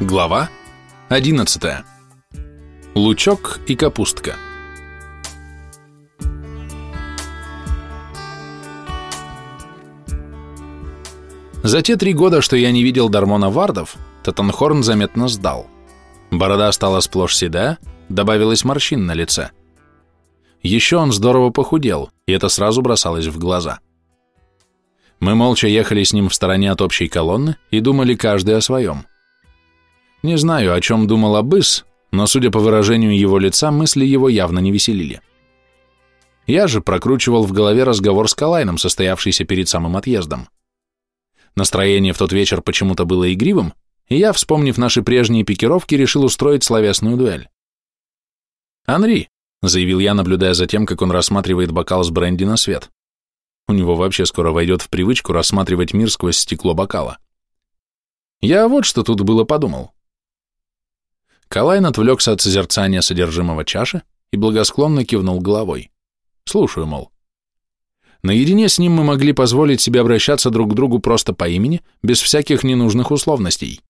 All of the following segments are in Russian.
Глава 11. Лучок и капустка. За те три года, что я не видел Дармона Вардов, Татанхорн заметно сдал. Борода стала сплошь седая, добавилось морщин на лице. Еще он здорово похудел, и это сразу бросалось в глаза. Мы молча ехали с ним в стороне от общей колонны и думали каждый о своем. Не знаю, о чем думал Абыс, но, судя по выражению его лица, мысли его явно не веселили. Я же прокручивал в голове разговор с Калайном, состоявшийся перед самым отъездом. Настроение в тот вечер почему-то было игривым, и я, вспомнив наши прежние пикировки, решил устроить словесную дуэль. «Анри», — заявил я, наблюдая за тем, как он рассматривает бокал с бренди на свет. У него вообще скоро войдет в привычку рассматривать мир сквозь стекло бокала. Я вот что тут было подумал. Калайн отвлекся от созерцания содержимого чаши и благосклонно кивнул головой. Слушаю, мол. Наедине с ним мы могли позволить себе обращаться друг к другу просто по имени, без всяких ненужных условностей.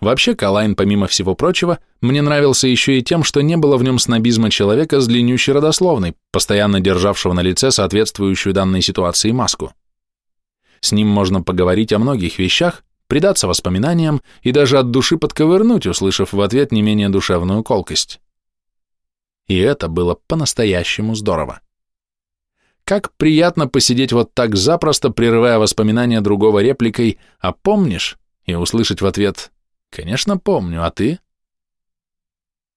Вообще, Калайн, помимо всего прочего, мне нравился еще и тем, что не было в нем снобизма человека с длиннющей родословной, постоянно державшего на лице соответствующую данной ситуации маску. С ним можно поговорить о многих вещах, предаться воспоминаниям и даже от души подковырнуть, услышав в ответ не менее душевную колкость. И это было по-настоящему здорово. Как приятно посидеть вот так запросто, прерывая воспоминания другого репликой «А помнишь?» и услышать в ответ «Конечно помню, а ты?»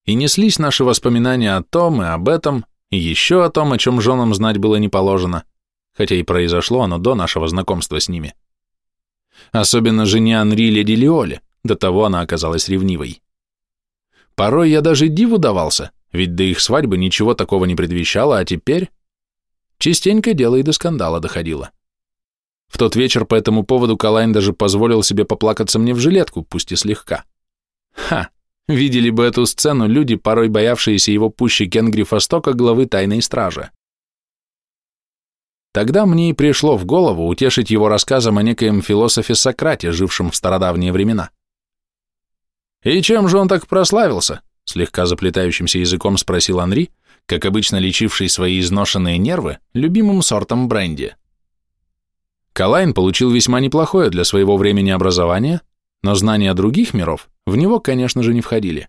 И неслись наши воспоминания о том и об этом, и еще о том, о чем женам знать было не положено, хотя и произошло оно до нашего знакомства с ними. Особенно жене Анри Леди Лиоле, до того она оказалась ревнивой. Порой я даже диву давался, ведь до их свадьбы ничего такого не предвещало, а теперь... Частенько дело и до скандала доходило. В тот вечер по этому поводу Калайн даже позволил себе поплакаться мне в жилетку, пусть и слегка. Ха! Видели бы эту сцену люди, порой боявшиеся его пуще Кенгрифа Стока, главы тайной стражи. Тогда мне и пришло в голову утешить его рассказом о некоем философе Сократе, жившем в стародавние времена. «И чем же он так прославился?» — слегка заплетающимся языком спросил Анри, как обычно лечивший свои изношенные нервы любимым сортом бренди. Калайн получил весьма неплохое для своего времени образование, но знания других миров в него, конечно же, не входили.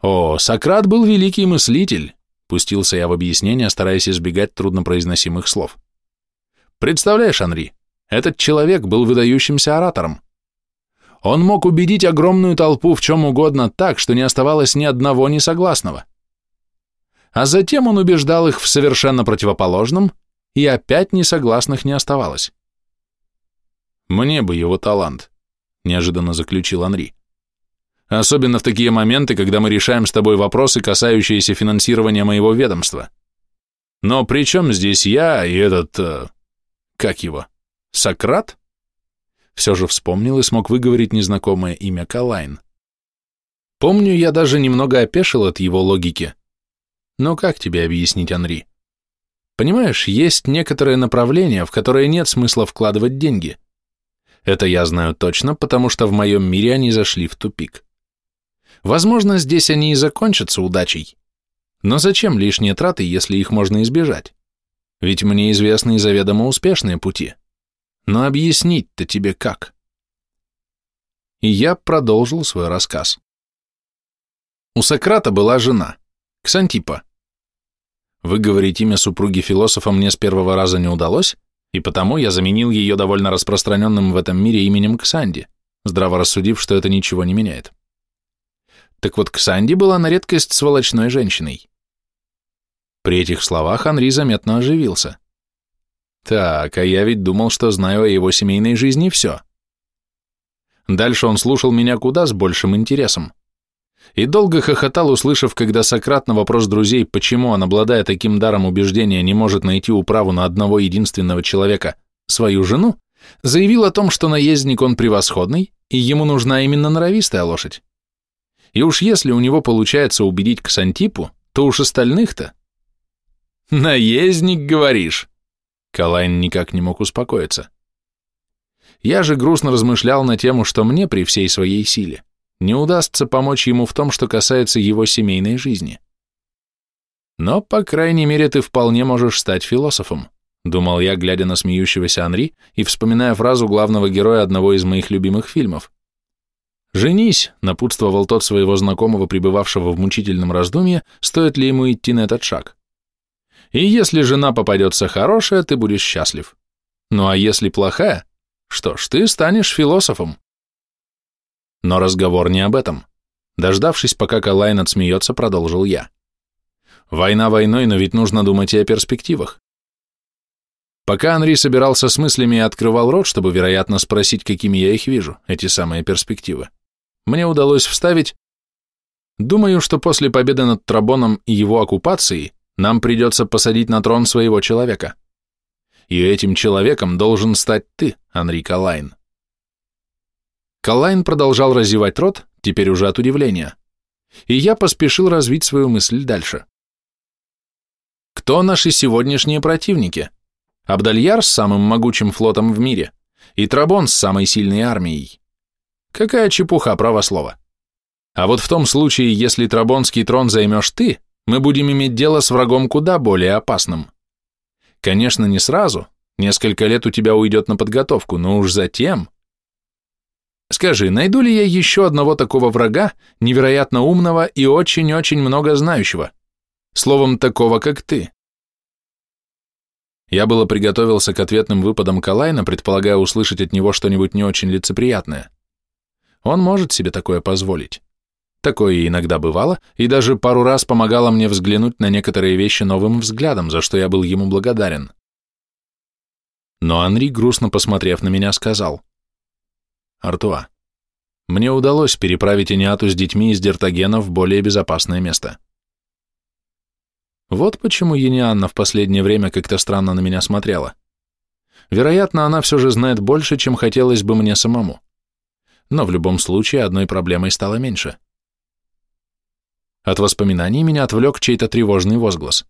О, Сократ был великий мыслитель, Пустился я в объяснение, стараясь избегать труднопроизносимых слов. Представляешь, Анри, этот человек был выдающимся оратором. Он мог убедить огромную толпу в чем угодно так, что не оставалось ни одного несогласного. А затем он убеждал их в совершенно противоположном, и опять несогласных не оставалось. «Мне бы его талант», — неожиданно заключил Анри. Особенно в такие моменты, когда мы решаем с тобой вопросы, касающиеся финансирования моего ведомства. Но при чем здесь я и этот... Э, как его? Сократ? Все же вспомнил и смог выговорить незнакомое имя Калайн. Помню, я даже немного опешил от его логики. Но как тебе объяснить, Анри? Понимаешь, есть некоторые направления, в которые нет смысла вкладывать деньги. Это я знаю точно, потому что в моем мире они зашли в тупик. Возможно, здесь они и закончатся удачей. Но зачем лишние траты, если их можно избежать? Ведь мне известны и заведомо успешные пути. Но объяснить-то тебе как? И я продолжил свой рассказ. У Сократа была жена, Ксантипа. Выговорить имя супруги философа мне с первого раза не удалось, и потому я заменил ее довольно распространенным в этом мире именем Ксанди, здраво рассудив, что это ничего не меняет. Так вот, Ксанди была на редкость сволочной женщиной. При этих словах Анри заметно оживился. Так, а я ведь думал, что знаю о его семейной жизни все. Дальше он слушал меня куда с большим интересом. И долго хохотал, услышав, когда Сократ на вопрос друзей, почему он, обладая таким даром убеждения, не может найти управу на одного единственного человека, свою жену, заявил о том, что наездник он превосходный, и ему нужна именно норовистая лошадь. И уж если у него получается убедить Ксантипу, то уж остальных-то... «Наездник, говоришь?» Калайн никак не мог успокоиться. Я же грустно размышлял на тему, что мне при всей своей силе не удастся помочь ему в том, что касается его семейной жизни. Но, по крайней мере, ты вполне можешь стать философом, думал я, глядя на смеющегося Анри и вспоминая фразу главного героя одного из моих любимых фильмов. «Женись», — напутствовал тот своего знакомого, пребывавшего в мучительном раздумье, стоит ли ему идти на этот шаг. «И если жена попадется хорошая, ты будешь счастлив. Ну а если плохая, что ж, ты станешь философом». Но разговор не об этом. Дождавшись, пока Калайн отсмеется, продолжил я. Война войной, но ведь нужно думать и о перспективах. Пока Анри собирался с мыслями и открывал рот, чтобы, вероятно, спросить, какими я их вижу, эти самые перспективы, мне удалось вставить «Думаю, что после победы над Трабоном и его оккупацией нам придется посадить на трон своего человека. И этим человеком должен стать ты, Анри Калайн». Калайн продолжал разевать рот, теперь уже от удивления, и я поспешил развить свою мысль дальше. Кто наши сегодняшние противники? Абдальяр с самым могучим флотом в мире и Трабон с самой сильной армией. Какая чепуха, право слово. А вот в том случае, если Трабонский трон займешь ты, мы будем иметь дело с врагом куда более опасным. Конечно, не сразу, несколько лет у тебя уйдет на подготовку, но уж затем... Скажи, найду ли я еще одного такого врага, невероятно умного и очень-очень много знающего? Словом, такого, как ты. Я было приготовился к ответным выпадам Калайна, предполагая услышать от него что-нибудь не очень лицеприятное. Он может себе такое позволить. Такое иногда бывало, и даже пару раз помогало мне взглянуть на некоторые вещи новым взглядом, за что я был ему благодарен. Но Анри, грустно посмотрев на меня, сказал, «Артуа, мне удалось переправить Иниату с детьми из Дертагена в более безопасное место. Вот почему Енианна в последнее время как-то странно на меня смотрела. Вероятно, она все же знает больше, чем хотелось бы мне самому. Но в любом случае одной проблемой стало меньше. От воспоминаний меня отвлек чей-то тревожный возглас.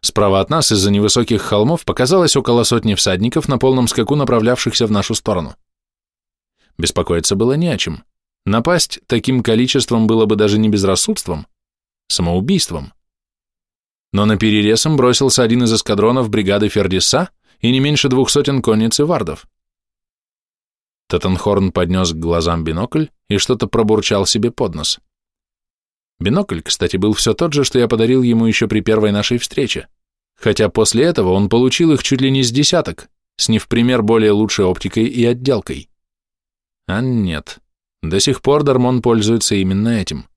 Справа от нас из-за невысоких холмов показалось около сотни всадников на полном скаку, направлявшихся в нашу сторону. Беспокоиться было не о чем. Напасть таким количеством было бы даже не безрассудством, самоубийством но на перерез им бросился один из эскадронов бригады Фердиса и не меньше двух сотен конниц и вардов. Тоттенхорн поднес к глазам бинокль и что-то пробурчал себе под нос. Бинокль, кстати, был все тот же, что я подарил ему еще при первой нашей встрече, хотя после этого он получил их чуть ли не с десяток, с не в пример более лучшей оптикой и отделкой. А нет, до сих пор Дармон пользуется именно этим.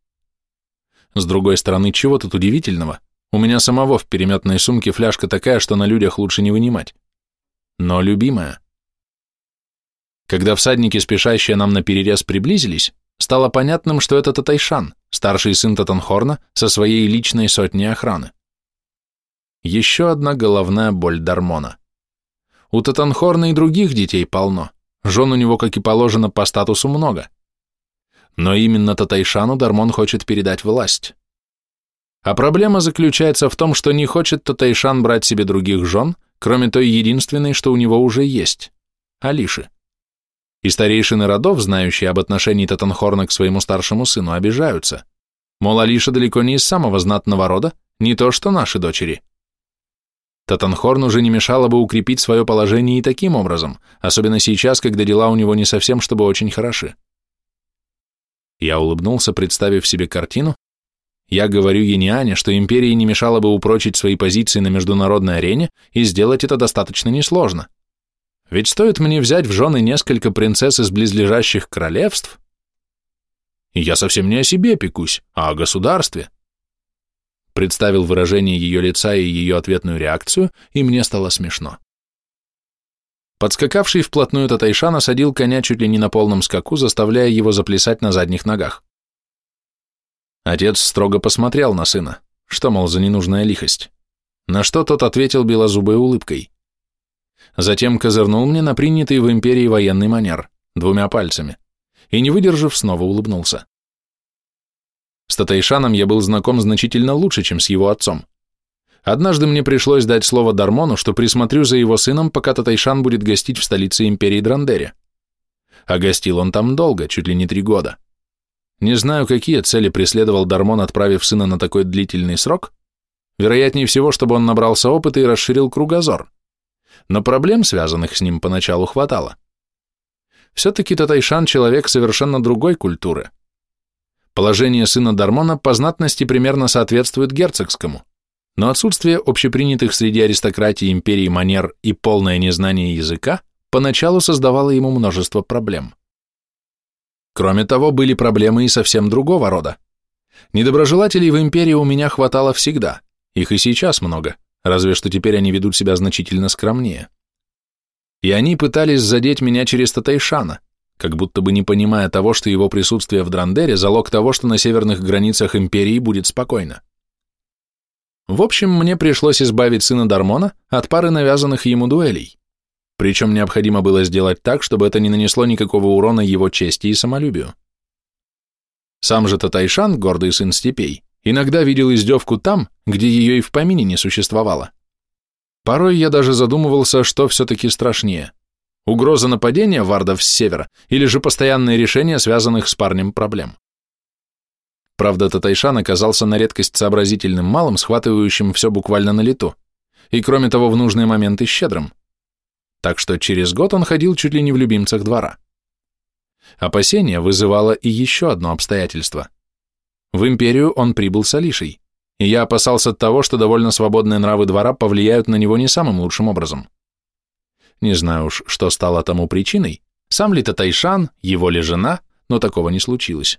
С другой стороны, чего тут удивительного? У меня самого в переметной сумке фляжка такая, что на людях лучше не вынимать. Но любимая. Когда всадники, спешащие нам на перерез, приблизились, стало понятным, что это Татайшан, старший сын Татанхорна, со своей личной сотней охраны. Еще одна головная боль Дармона. У Татанхорна и других детей полно, жен у него, как и положено, по статусу много. Но именно Татайшану Дармон хочет передать власть. А проблема заключается в том, что не хочет Татайшан брать себе других жен, кроме той единственной, что у него уже есть – Алиши. И старейшины родов, знающие об отношении Татанхорна к своему старшему сыну, обижаются. Мол, Алиша далеко не из самого знатного рода, не то что наши дочери. Татанхорн уже не мешало бы укрепить свое положение и таким образом, особенно сейчас, когда дела у него не совсем чтобы очень хороши. Я улыбнулся, представив себе картину, я говорю Ениане, что империи не мешало бы упрочить свои позиции на международной арене и сделать это достаточно несложно. Ведь стоит мне взять в жены несколько принцесс из близлежащих королевств, и я совсем не о себе пекусь, а о государстве. Представил выражение ее лица и ее ответную реакцию, и мне стало смешно. Подскакавший вплотную Татайшан осадил коня чуть ли не на полном скаку, заставляя его заплясать на задних ногах. Отец строго посмотрел на сына, что, мол, за ненужная лихость, на что тот ответил белозубой улыбкой. Затем козырнул мне на принятый в империи военный манер, двумя пальцами, и, не выдержав, снова улыбнулся. С Татайшаном я был знаком значительно лучше, чем с его отцом. Однажды мне пришлось дать слово Дармону, что присмотрю за его сыном, пока Татайшан будет гостить в столице империи Драндере. А гостил он там долго, чуть ли не три года. Не знаю, какие цели преследовал Дармон, отправив сына на такой длительный срок. Вероятнее всего, чтобы он набрался опыта и расширил кругозор. Но проблем, связанных с ним, поначалу хватало. Все-таки Татайшан человек совершенно другой культуры. Положение сына Дармона по знатности примерно соответствует герцогскому, но отсутствие общепринятых среди аристократии империи манер и полное незнание языка поначалу создавало ему множество проблем. Кроме того, были проблемы и совсем другого рода. Недоброжелателей в империи у меня хватало всегда, их и сейчас много, разве что теперь они ведут себя значительно скромнее и они пытались задеть меня через Татайшана, как будто бы не понимая того, что его присутствие в Драндере – залог того, что на северных границах империи будет спокойно. В общем, мне пришлось избавить сына Дармона от пары навязанных ему дуэлей. Причем необходимо было сделать так, чтобы это не нанесло никакого урона его чести и самолюбию. Сам же Татайшан, гордый сын степей, иногда видел издевку там, где ее и в помине не существовало. Порой я даже задумывался, что все-таки страшнее. Угроза нападения вардов с севера или же постоянное решение связанных с парнем проблем. Правда, Татайшан оказался на редкость сообразительным малым, схватывающим все буквально на лету, и кроме того в нужные моменты щедрым. Так что через год он ходил чуть ли не в любимцах двора. Опасение вызывало и еще одно обстоятельство. В империю он прибыл с Алишей и я опасался того, что довольно свободные нравы двора повлияют на него не самым лучшим образом. Не знаю уж, что стало тому причиной, сам ли Татайшан, его ли жена, но такого не случилось.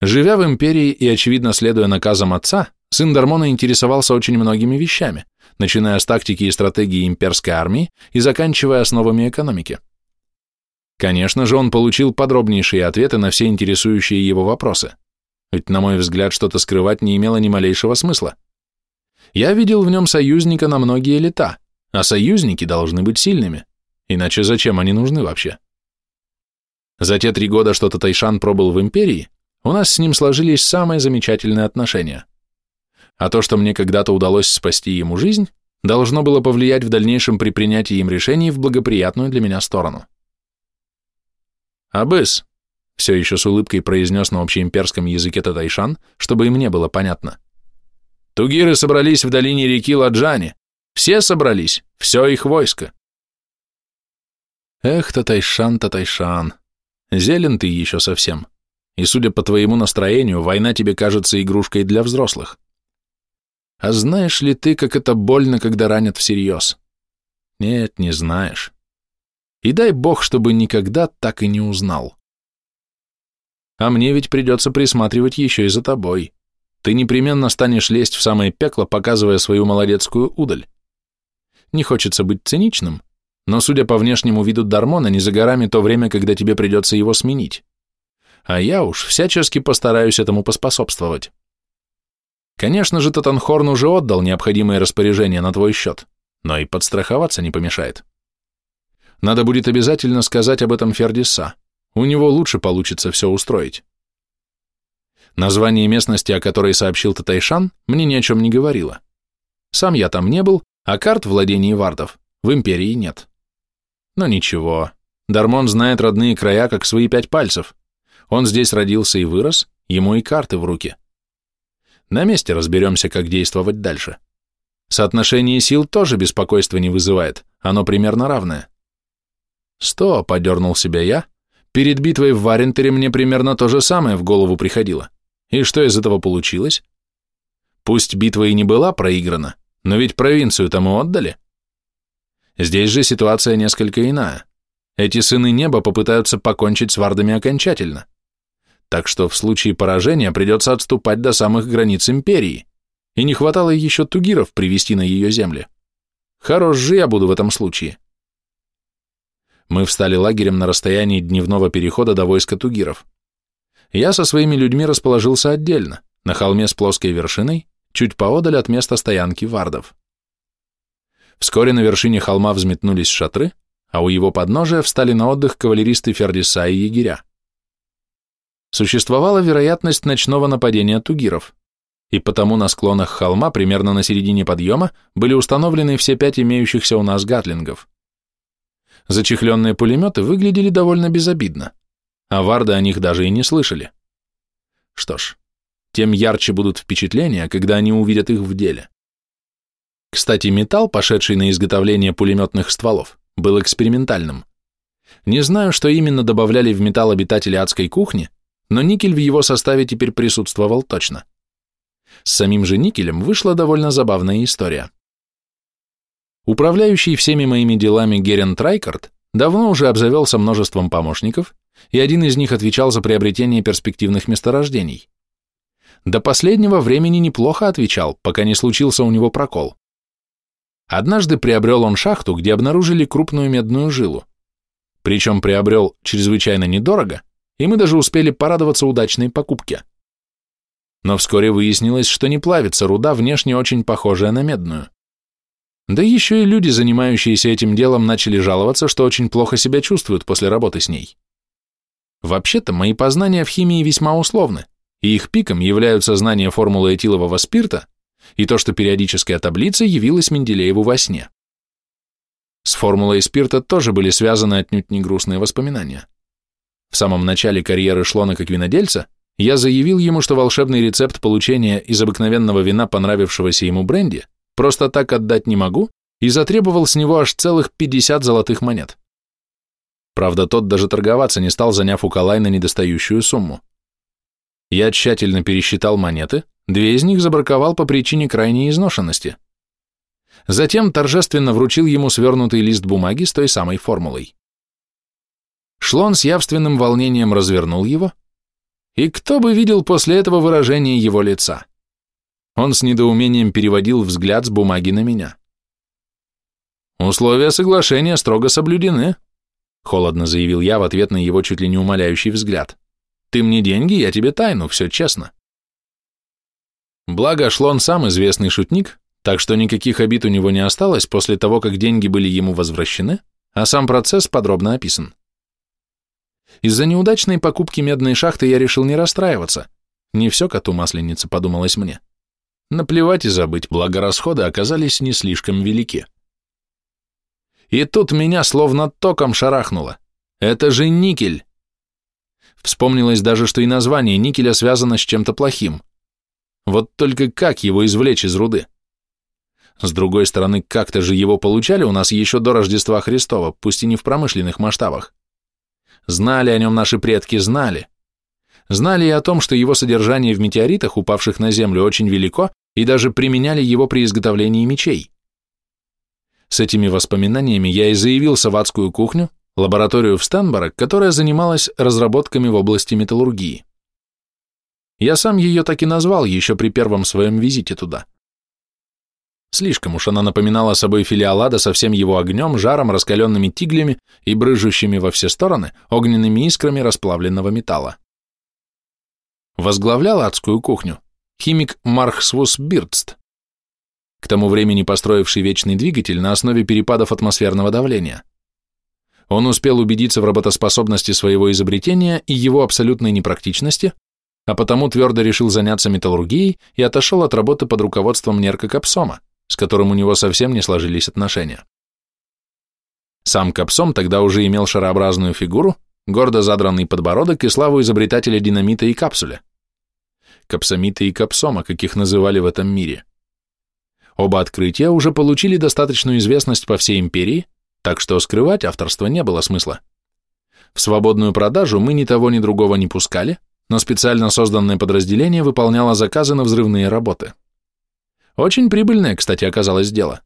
Живя в империи и, очевидно, следуя наказам отца, сын Дармона интересовался очень многими вещами, начиная с тактики и стратегии имперской армии и заканчивая основами экономики. Конечно же, он получил подробнейшие ответы на все интересующие его вопросы ведь, на мой взгляд, что-то скрывать не имело ни малейшего смысла. Я видел в нем союзника на многие лета, а союзники должны быть сильными, иначе зачем они нужны вообще? За те три года, что Татайшан пробыл в империи, у нас с ним сложились самые замечательные отношения. А то, что мне когда-то удалось спасти ему жизнь, должно было повлиять в дальнейшем при принятии им решений в благоприятную для меня сторону. «Абыс», все еще с улыбкой произнес на общеимперском языке Татайшан, чтобы им не было понятно. Тугиры собрались в долине реки Ладжани. Все собрались, все их войско. Эх, Татайшан, Татайшан, зелен ты еще совсем. И судя по твоему настроению, война тебе кажется игрушкой для взрослых. А знаешь ли ты, как это больно, когда ранят всерьез? Нет, не знаешь. И дай бог, чтобы никогда так и не узнал. А мне ведь придется присматривать еще и за тобой. Ты непременно станешь лезть в самое пекло, показывая свою молодецкую удаль. Не хочется быть циничным, но, судя по внешнему виду Дармона, не за горами то время, когда тебе придется его сменить. А я уж всячески постараюсь этому поспособствовать. Конечно же, Татанхорн уже отдал необходимые распоряжения на твой счет, но и подстраховаться не помешает. Надо будет обязательно сказать об этом Фердиса. У него лучше получится все устроить. Название местности, о которой сообщил Татайшан, мне ни о чем не говорило. Сам я там не был, а карт владений вардов в империи нет. Но ничего, Дармон знает родные края, как свои пять пальцев. Он здесь родился и вырос, ему и карты в руки. На месте разберемся, как действовать дальше. Соотношение сил тоже беспокойства не вызывает, оно примерно равное. Сто, подернул себя я, Перед битвой в Варентере мне примерно то же самое в голову приходило. И что из этого получилось? Пусть битва и не была проиграна, но ведь провинцию тому отдали. Здесь же ситуация несколько иная. Эти сыны неба попытаются покончить с вардами окончательно. Так что в случае поражения придется отступать до самых границ империи. И не хватало еще тугиров привести на ее земли. Хорош же я буду в этом случае. Мы встали лагерем на расстоянии дневного перехода до войска тугиров. Я со своими людьми расположился отдельно, на холме с плоской вершиной, чуть поодаль от места стоянки вардов. Вскоре на вершине холма взметнулись шатры, а у его подножия встали на отдых кавалеристы Фердиса и егеря. Существовала вероятность ночного нападения тугиров, и потому на склонах холма, примерно на середине подъема, были установлены все пять имеющихся у нас гатлингов. Зачехленные пулеметы выглядели довольно безобидно, а варды о них даже и не слышали. Что ж, тем ярче будут впечатления, когда они увидят их в деле. Кстати, металл, пошедший на изготовление пулеметных стволов, был экспериментальным. Не знаю, что именно добавляли в металл обитатели адской кухни, но никель в его составе теперь присутствовал точно. С самим же никелем вышла довольно забавная история. Управляющий всеми моими делами Герен Трайкард давно уже обзавелся множеством помощников, и один из них отвечал за приобретение перспективных месторождений. До последнего времени неплохо отвечал, пока не случился у него прокол. Однажды приобрел он шахту, где обнаружили крупную медную жилу. Причем приобрел чрезвычайно недорого, и мы даже успели порадоваться удачной покупке. Но вскоре выяснилось, что не плавится руда, внешне очень похожая на медную. Да еще и люди, занимающиеся этим делом, начали жаловаться, что очень плохо себя чувствуют после работы с ней. Вообще-то мои познания в химии весьма условны, и их пиком являются знания формулы этилового спирта и то, что периодическая таблица явилась Менделееву во сне. С формулой спирта тоже были связаны отнюдь не грустные воспоминания. В самом начале карьеры Шлона как винодельца я заявил ему, что волшебный рецепт получения из обыкновенного вина понравившегося ему бренди просто так отдать не могу и затребовал с него аж целых 50 золотых монет. Правда, тот даже торговаться не стал, заняв у Калайна недостающую сумму. Я тщательно пересчитал монеты, две из них забраковал по причине крайней изношенности. Затем торжественно вручил ему свернутый лист бумаги с той самой формулой. Шлон с явственным волнением развернул его, и кто бы видел после этого выражение его лица? Он с недоумением переводил взгляд с бумаги на меня. «Условия соглашения строго соблюдены», — холодно заявил я в ответ на его чуть ли не умоляющий взгляд. «Ты мне деньги, я тебе тайну, все честно». Благо, Шлон сам известный шутник, так что никаких обид у него не осталось после того, как деньги были ему возвращены, а сам процесс подробно описан. Из-за неудачной покупки медной шахты я решил не расстраиваться. Не все коту масленица, подумалось мне. Наплевать и забыть, благо расходы оказались не слишком велики. И тут меня словно током шарахнуло. Это же никель! Вспомнилось даже, что и название никеля связано с чем-то плохим. Вот только как его извлечь из руды? С другой стороны, как-то же его получали у нас еще до Рождества Христова, пусть и не в промышленных масштабах. Знали о нем наши предки, знали. Знали и о том, что его содержание в метеоритах, упавших на Землю, очень велико, и даже применяли его при изготовлении мечей. С этими воспоминаниями я и заявился в адскую кухню, лабораторию в Стенборо, которая занималась разработками в области металлургии. Я сам ее так и назвал еще при первом своем визите туда. Слишком уж она напоминала собой филиал ада со всем его огнем, жаром, раскаленными тиглями и брыжущими во все стороны огненными искрами расплавленного металла. Возглавлял адскую кухню химик Мархсвус Бирдст, к тому времени построивший вечный двигатель на основе перепадов атмосферного давления. Он успел убедиться в работоспособности своего изобретения и его абсолютной непрактичности, а потому твердо решил заняться металлургией и отошел от работы под руководством Нерка Капсома, с которым у него совсем не сложились отношения. Сам Капсом тогда уже имел шарообразную фигуру, гордо задранный подбородок и славу изобретателя динамита и капсуля. Капсамита и Капсома, каких называли в этом мире. Оба открытия уже получили достаточную известность по всей империи, так что скрывать авторство не было смысла. В свободную продажу мы ни того, ни другого не пускали, но специально созданное подразделение выполняло заказы на взрывные работы. Очень прибыльное, кстати, оказалось дело.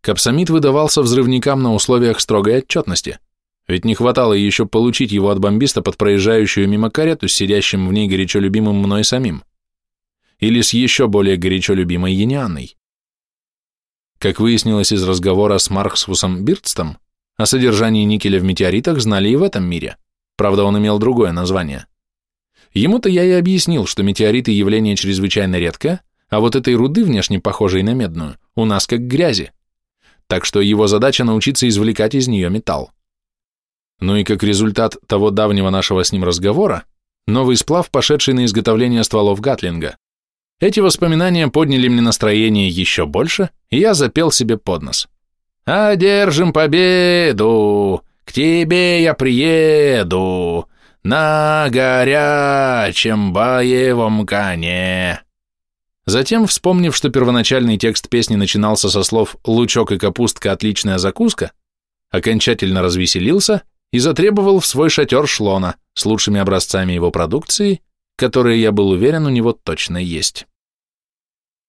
Капсамид выдавался взрывникам на условиях строгой отчетности, ведь не хватало еще получить его от бомбиста под проезжающую мимо карету с сидящим в ней горячо любимым мной самим. Или с еще более горячо любимой Енианной. Как выяснилось из разговора с Марксвусом Бирдстом, о содержании никеля в метеоритах знали и в этом мире, правда он имел другое название. Ему-то я и объяснил, что метеориты явление чрезвычайно редкое, а вот этой руды, внешне похожей на медную, у нас как грязи. Так что его задача научиться извлекать из нее металл. И как результат того давнего нашего с ним разговора, новый сплав, пошедший на изготовление стволов Гатлинга. Эти воспоминания подняли мне настроение еще больше, и я запел себе под нос. «Одержим победу, к тебе я приеду, на горячем боевом коне». Затем, вспомнив, что первоначальный текст песни начинался со слов «лучок и капустка – отличная закуска», окончательно развеселился и затребовал в свой шатер шлона с лучшими образцами его продукции, которые, я был уверен, у него точно есть.